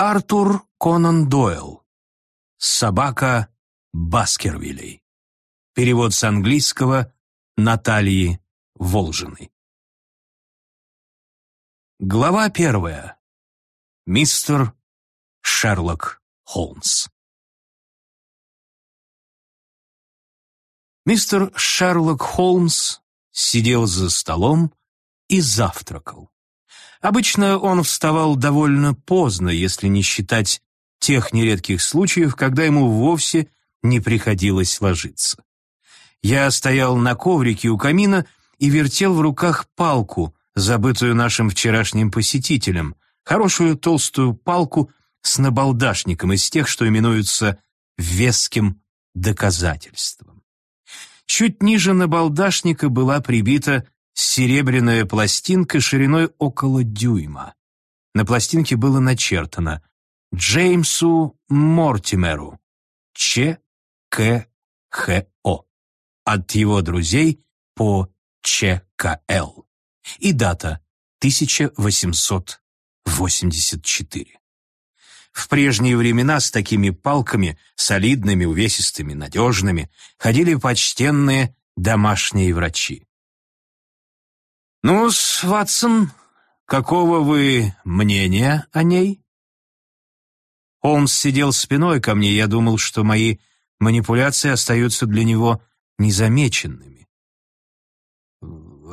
Артур Конан Дойл. Собака Баскервилей. Перевод с английского Натальи Волжиной. Глава первая. Мистер Шерлок Холмс. Мистер Шерлок Холмс сидел за столом и завтракал. Обычно он вставал довольно поздно, если не считать тех нередких случаев, когда ему вовсе не приходилось ложиться. Я стоял на коврике у камина и вертел в руках палку, забытую нашим вчерашним посетителем, хорошую толстую палку с набалдашником из тех, что именуются веским доказательством. Чуть ниже набалдашника была прибита серебряная пластинка шириной около дюйма. На пластинке было начертано «Джеймсу Мортимеру, Ч. К. Х. О. От его друзей по Ч. К. Л. И дата 1884. В прежние времена с такими палками, солидными, увесистыми, надежными, ходили почтенные домашние врачи. Ну Ватсон, какого вы мнения о ней?» Холмс сидел спиной ко мне, я думал, что мои манипуляции остаются для него незамеченными.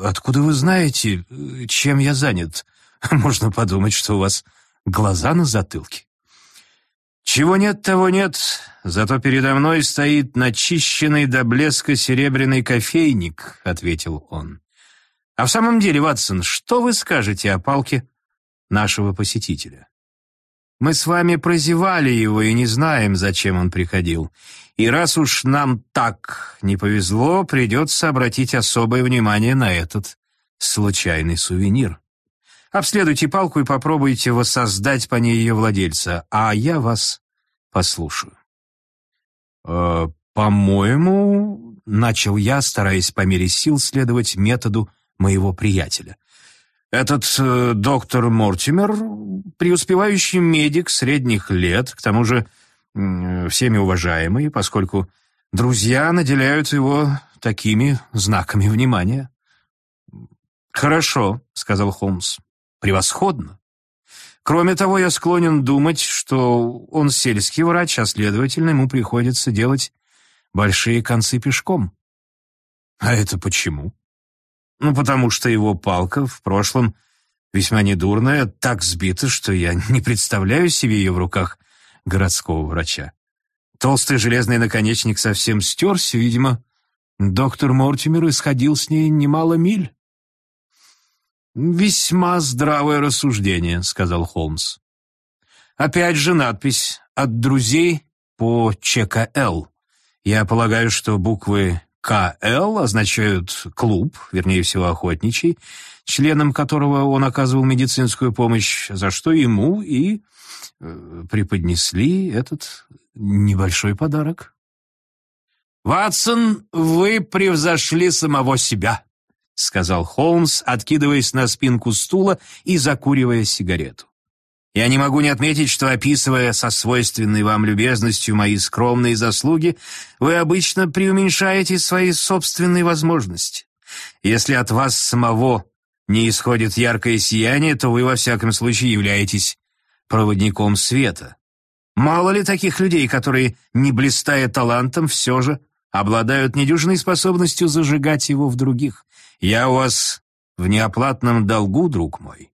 «Откуда вы знаете, чем я занят? Можно подумать, что у вас глаза на затылке». «Чего нет, того нет, зато передо мной стоит начищенный до блеска серебряный кофейник», — ответил он. «А в самом деле, Ватсон, что вы скажете о палке нашего посетителя?» «Мы с вами прозевали его и не знаем, зачем он приходил. И раз уж нам так не повезло, придется обратить особое внимание на этот случайный сувенир». Обследуйте палку и попробуйте воссоздать по ней ее владельца, а я вас послушаю. «Э, «По-моему...» — начал я, стараясь по мере сил следовать методу моего приятеля. «Этот э, доктор Мортимер — преуспевающий медик средних лет, к тому же э, всеми уважаемый, поскольку друзья наделяют его такими знаками внимания». «Хорошо», — сказал Холмс превосходно. Кроме того, я склонен думать, что он сельский врач, а следовательно, ему приходится делать большие концы пешком. А это почему? Ну, потому что его палка в прошлом весьма недурная, так сбита, что я не представляю себе ее в руках городского врача. Толстый железный наконечник совсем стерся, видимо, доктор Мортимер исходил с ней немало миль. «Весьма здравое рассуждение», — сказал Холмс. «Опять же надпись «От друзей по ЧКЛ». Я полагаю, что буквы КЛ означают «клуб», вернее всего охотничий, членом которого он оказывал медицинскую помощь, за что ему и э, преподнесли этот небольшой подарок. «Ватсон, вы превзошли самого себя», — сказал Холмс, откидываясь на спинку стула и закуривая сигарету. «Я не могу не отметить, что, описывая со свойственной вам любезностью мои скромные заслуги, вы обычно преуменьшаете свои собственные возможности. Если от вас самого не исходит яркое сияние, то вы, во всяком случае, являетесь проводником света. Мало ли таких людей, которые, не блистая талантом, все же обладают недюжиной способностью зажигать его в других. Я у вас в неоплатном долгу, друг мой».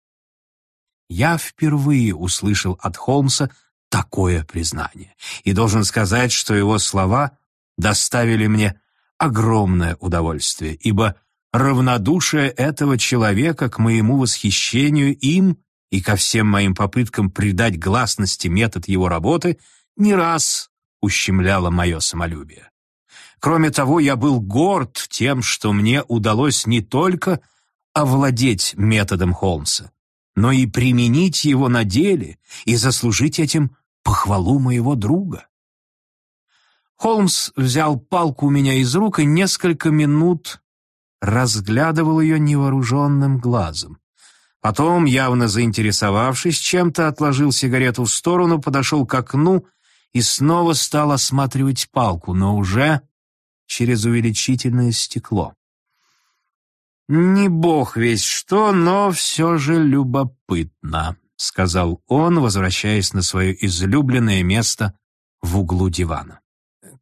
Я впервые услышал от Холмса такое признание, и должен сказать, что его слова доставили мне огромное удовольствие, ибо равнодушие этого человека к моему восхищению им и ко всем моим попыткам придать гласности метод его работы не раз ущемляло мое самолюбие. Кроме того, я был горд тем, что мне удалось не только овладеть методом Холмса, но и применить его на деле и заслужить этим похвалу моего друга. Холмс взял палку у меня из рук и несколько минут разглядывал ее невооруженным глазом. Потом, явно заинтересовавшись чем-то, отложил сигарету в сторону, подошел к окну и снова стал осматривать палку, но уже через увеличительное стекло. «Не бог весь что, но все же любопытно», — сказал он, возвращаясь на свое излюбленное место в углу дивана.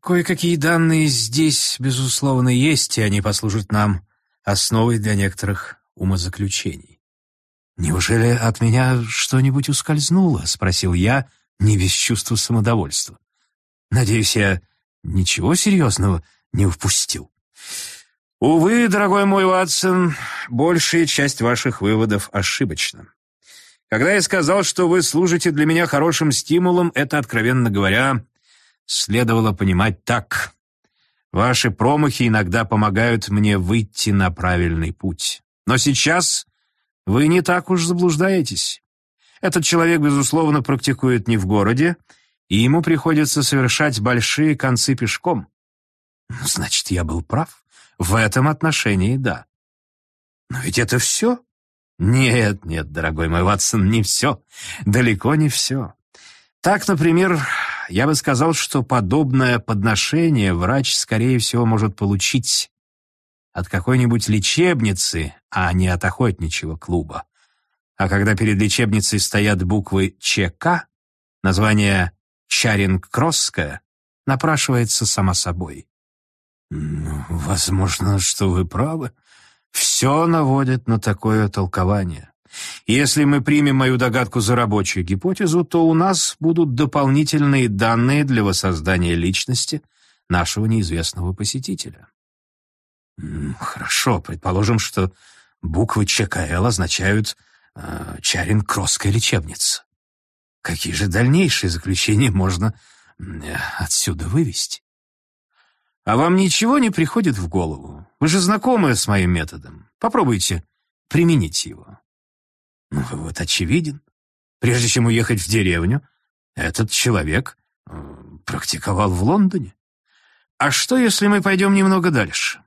«Кое-какие данные здесь, безусловно, есть, и они послужат нам основой для некоторых умозаключений. «Неужели от меня что-нибудь ускользнуло?» — спросил я, не без чувства самодовольства. «Надеюсь, я ничего серьезного не упустил». «Увы, дорогой мой Ватсон, большая часть ваших выводов ошибочна. Когда я сказал, что вы служите для меня хорошим стимулом, это, откровенно говоря, следовало понимать так. Ваши промахи иногда помогают мне выйти на правильный путь. Но сейчас вы не так уж заблуждаетесь. Этот человек, безусловно, практикует не в городе, и ему приходится совершать большие концы пешком. Ну, значит, я был прав. В этом отношении да. Но ведь это все? Нет, нет, дорогой мой Ватсон, не все. Далеко не все. Так, например, я бы сказал, что подобное подношение врач, скорее всего, может получить от какой-нибудь лечебницы, а не от охотничьего клуба. А когда перед лечебницей стоят буквы ЧК, название Чаринг-Кросская напрашивается само собой. Ну, возможно, что вы правы. Все наводит на такое толкование. Если мы примем мою догадку за рабочую гипотезу, то у нас будут дополнительные данные для воссоздания личности нашего неизвестного посетителя. Хорошо, предположим, что буквы ЧКЛ означают э, Чарин-Кросская лечебница. Какие же дальнейшие заключения можно отсюда вывести? А вам ничего не приходит в голову? Вы же знакомы с моим методом. Попробуйте применить его. Ну, вот очевиден. Прежде чем уехать в деревню, этот человек э, практиковал в Лондоне. А что, если мы пойдем немного дальше?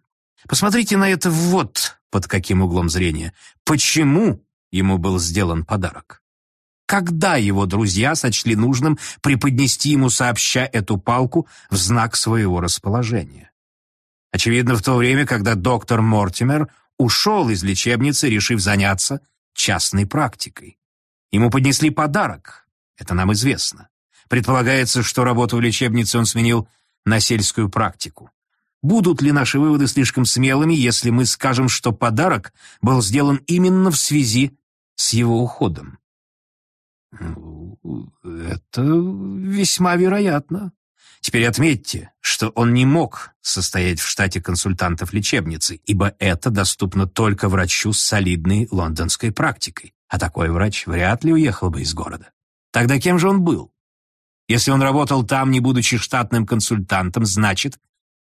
Посмотрите на это вот под каким углом зрения. Почему ему был сделан подарок? Когда его друзья сочли нужным преподнести ему сообща эту палку в знак своего расположения? Очевидно, в то время, когда доктор Мортимер ушел из лечебницы, решив заняться частной практикой. Ему поднесли подарок, это нам известно. Предполагается, что работу в лечебнице он сменил на сельскую практику. Будут ли наши выводы слишком смелыми, если мы скажем, что подарок был сделан именно в связи с его уходом? Это весьма вероятно. Теперь отметьте, что он не мог состоять в штате консультантов лечебницы, ибо это доступно только врачу с солидной лондонской практикой, а такой врач вряд ли уехал бы из города. Тогда кем же он был? Если он работал там, не будучи штатным консультантом, значит,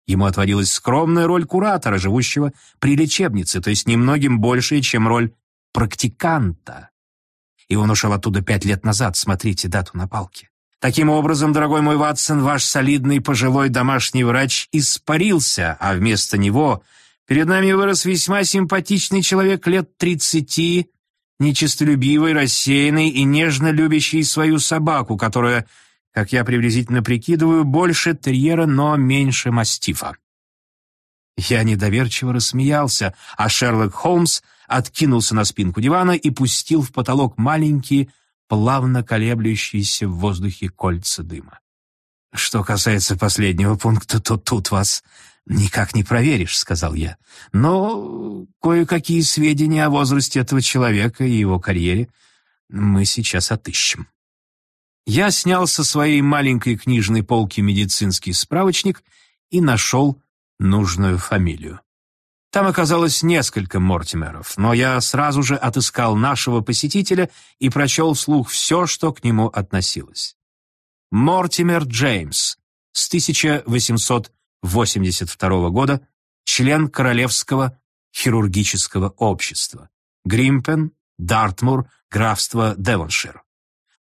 Ему отводилась скромная роль куратора, живущего при лечебнице, то есть немногим большая, чем роль практиканта. И он ушел оттуда пять лет назад, смотрите дату на палке. Таким образом, дорогой мой Ватсон, ваш солидный пожилой домашний врач испарился, а вместо него перед нами вырос весьма симпатичный человек лет тридцати, нечистолюбивый, рассеянный и нежно любящий свою собаку, которая как я приблизительно прикидываю, больше терьера, но меньше мастифа. Я недоверчиво рассмеялся, а Шерлок Холмс откинулся на спинку дивана и пустил в потолок маленькие, плавно колеблющиеся в воздухе кольца дыма. «Что касается последнего пункта, то тут вас никак не проверишь», — сказал я. «Но кое-какие сведения о возрасте этого человека и его карьере мы сейчас отыщем». Я снял со своей маленькой книжной полки медицинский справочник и нашел нужную фамилию. Там оказалось несколько Мортимеров, но я сразу же отыскал нашего посетителя и прочел вслух все, что к нему относилось. Мортимер Джеймс, с 1882 года, член Королевского хирургического общества, Гримпен, Дартмур, графство Девоншир.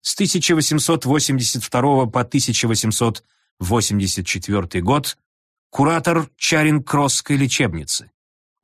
С 1882 по 1884 год куратор Чаринг-Кросской лечебницы,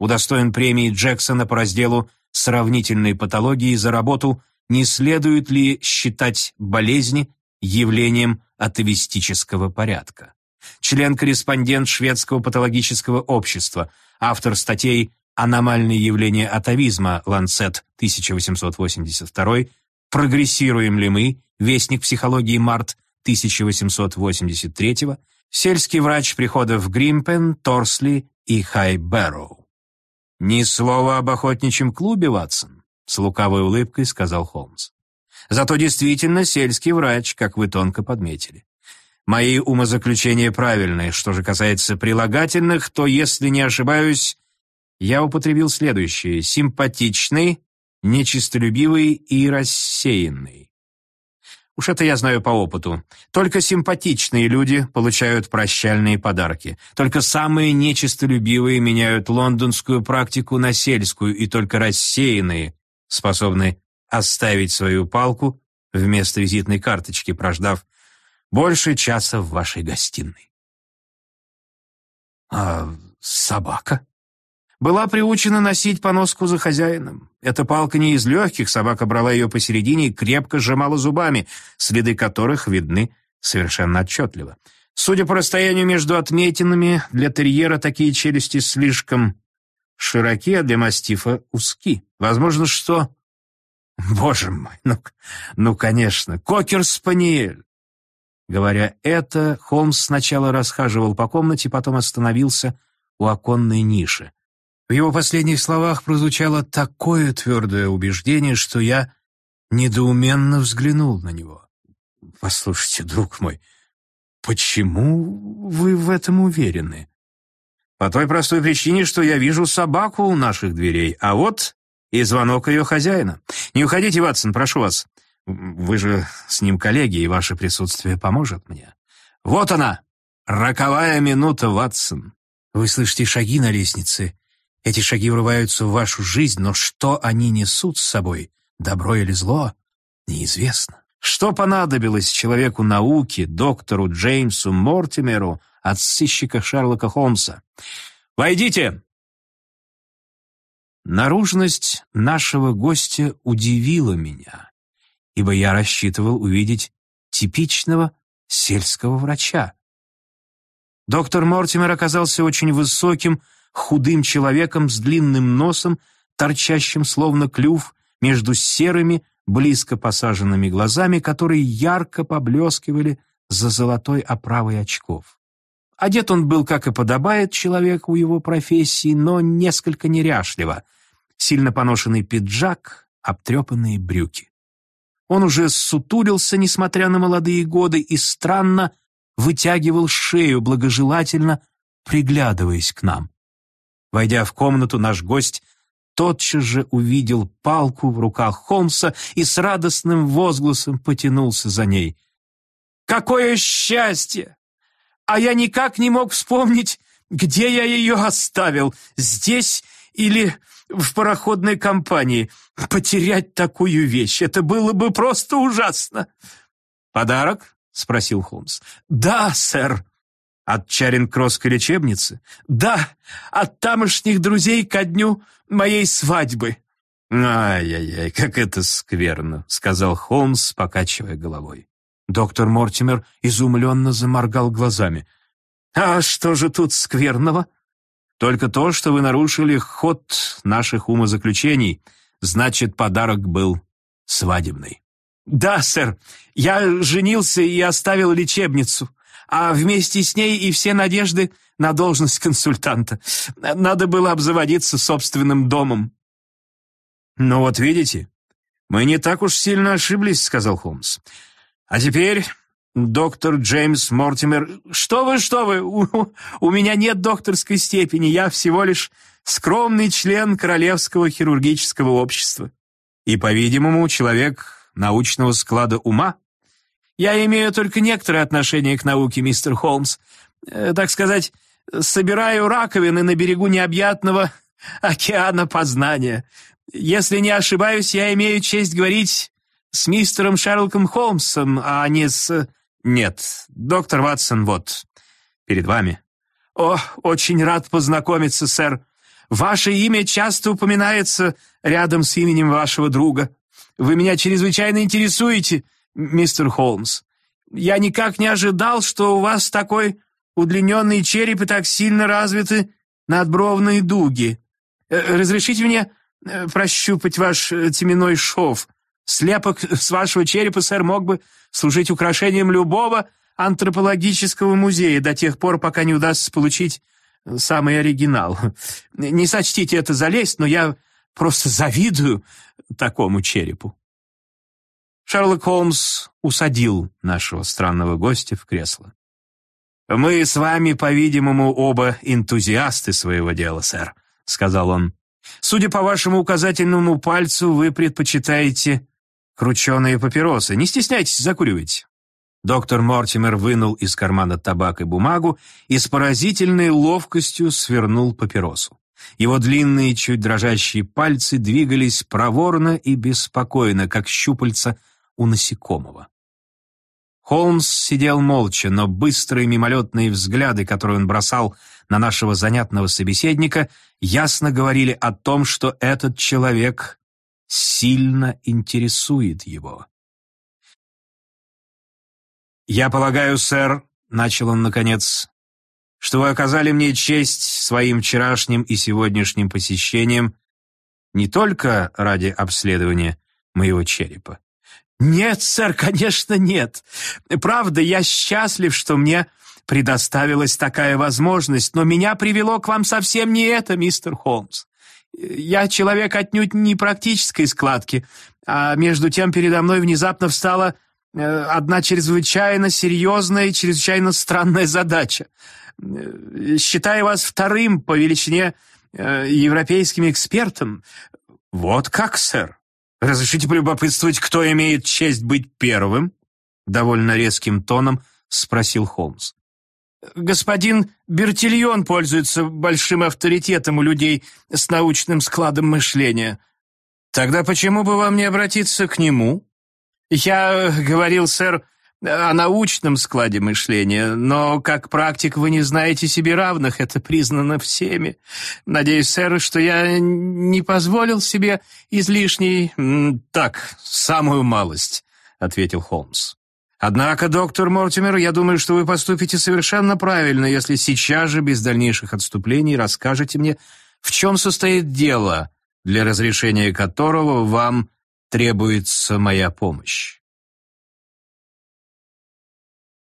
удостоен премии Джексона по разделу сравнительной патологии за работу «Не следует ли считать болезни явлением атовистического порядка?» Член-корреспондент Шведского патологического общества, автор статей «Аномальные явления атовизма. Ланцет. 1882», «Прогрессируем ли мы?» Вестник психологии. Март. 1883 сельский врач приходов Гримпен, Торсли и Хайбэроу. «Ни слова об охотничьем клубе, Ватсон», — с лукавой улыбкой сказал Холмс. «Зато действительно сельский врач, как вы тонко подметили. Мои умозаключения правильные. Что же касается прилагательных, то, если не ошибаюсь, я употребил следующее. Симпатичный, нечистолюбивый и рассеянный. Уж это я знаю по опыту. Только симпатичные люди получают прощальные подарки. Только самые нечистолюбивые меняют лондонскую практику на сельскую, и только рассеянные способны оставить свою палку вместо визитной карточки, прождав больше часа в вашей гостиной. А собака? Была приучена носить поноску за хозяином. Эта палка не из легких, собака брала ее посередине и крепко сжимала зубами, следы которых видны совершенно отчетливо. Судя по расстоянию между отметинами, для терьера такие челюсти слишком широки, а для мастифа узки. Возможно, что... Боже мой, ну, ну конечно, кокер-спаниель. Говоря это, Холмс сначала расхаживал по комнате, потом остановился у оконной ниши. В его последних словах прозвучало такое твердое убеждение, что я недоуменно взглянул на него. «Послушайте, друг мой, почему вы в этом уверены?» «По той простой причине, что я вижу собаку у наших дверей, а вот и звонок ее хозяина. Не уходите, Ватсон, прошу вас. Вы же с ним коллеги, и ваше присутствие поможет мне. Вот она, роковая минута, Ватсон. Вы слышите шаги на лестнице эти шаги врываются в вашу жизнь, но что они несут с собой, добро или зло, неизвестно. Что понадобилось человеку науки, доктору Джеймсу Мортимеру от сыщика Шерлока Холмса? «Войдите!» Наружность нашего гостя удивила меня, ибо я рассчитывал увидеть типичного сельского врача. Доктор Мортимер оказался очень высоким, худым человеком с длинным носом, торчащим словно клюв, между серыми, близко посаженными глазами, которые ярко поблескивали за золотой оправой очков. Одет он был, как и подобает человеку его профессии, но несколько неряшливо. Сильно поношенный пиджак, обтрепанные брюки. Он уже сутулился, несмотря на молодые годы, и странно вытягивал шею, благожелательно приглядываясь к нам. Войдя в комнату, наш гость тотчас же увидел палку в руках Холмса и с радостным возгласом потянулся за ней. «Какое счастье! А я никак не мог вспомнить, где я ее оставил, здесь или в пароходной компании. Потерять такую вещь, это было бы просто ужасно!» «Подарок?» — спросил Холмс. «Да, сэр», от Чаринг-Кросской лечебницы? Да, от тамошних друзей ко дню моей свадьбы. «Ай-яй-яй, как это скверно», — сказал Холмс, покачивая головой. Доктор Мортимер изумленно заморгал глазами. «А что же тут скверного?» «Только то, что вы нарушили ход наших умозаключений. Значит, подарок был свадебный». «Да, сэр, я женился и оставил лечебницу а вместе с ней и все надежды на должность консультанта. Надо было обзаводиться собственным домом. «Ну вот видите, мы не так уж сильно ошиблись», — сказал Холмс. «А теперь, доктор Джеймс Мортимер...» «Что вы, что вы, у, у меня нет докторской степени, я всего лишь скромный член Королевского хирургического общества. И, по-видимому, человек научного склада ума?» Я имею только некоторое отношение к науке, мистер Холмс. Э, так сказать, собираю раковины на берегу необъятного океана познания. Если не ошибаюсь, я имею честь говорить с мистером Шерлоком Холмсом, а не с... Нет, доктор Ватсон вот, перед вами. О, очень рад познакомиться, сэр. Ваше имя часто упоминается рядом с именем вашего друга. Вы меня чрезвычайно интересуете, мистер Холмс. Я никак не ожидал, что у вас такой удлиненный череп и так сильно развиты надбровные дуги. Э, разрешите мне э, прощупать ваш э, теменной шов. Слепок с вашего черепа, сэр, мог бы служить украшением любого антропологического музея до тех пор, пока не удастся получить самый оригинал. Не сочтите это за лесть, но я просто завидую такому черепу. Шерлок Холмс усадил нашего странного гостя в кресло. «Мы с вами, по-видимому, оба энтузиасты своего дела, сэр», — сказал он. «Судя по вашему указательному пальцу, вы предпочитаете крученые папиросы. Не стесняйтесь, закуривайте». Доктор Мортимер вынул из кармана табак и бумагу и с поразительной ловкостью свернул папиросу. Его длинные, чуть дрожащие пальцы двигались проворно и беспокойно, как щупальца у насекомого. Холмс сидел молча, но быстрые мимолетные взгляды, которые он бросал на нашего занятного собеседника, ясно говорили о том, что этот человек сильно интересует его. «Я полагаю, сэр», — начал он наконец, «что вы оказали мне честь своим вчерашним и сегодняшним посещением не только ради обследования моего черепа. «Нет, сэр, конечно, нет. Правда, я счастлив, что мне предоставилась такая возможность, но меня привело к вам совсем не это, мистер Холмс. Я человек отнюдь не практической складки, а между тем передо мной внезапно встала Э, одна чрезвычайно серьезная и чрезвычайно странная задача. Э, считая вас вторым по величине э, европейским экспертом, вот как, сэр. Разрешите полюбопытствовать, кто имеет честь быть первым? Довольно резким тоном спросил Холмс. Господин Бертильон пользуется большим авторитетом у людей с научным складом мышления. Тогда почему бы вам не обратиться к нему? «Я говорил, сэр, о научном складе мышления, но как практик вы не знаете себе равных, это признано всеми. Надеюсь, сэр, что я не позволил себе излишней... так, самую малость», — ответил Холмс. «Однако, доктор Мортимер, я думаю, что вы поступите совершенно правильно, если сейчас же, без дальнейших отступлений, расскажете мне, в чем состоит дело, для разрешения которого вам требуется моя помощь.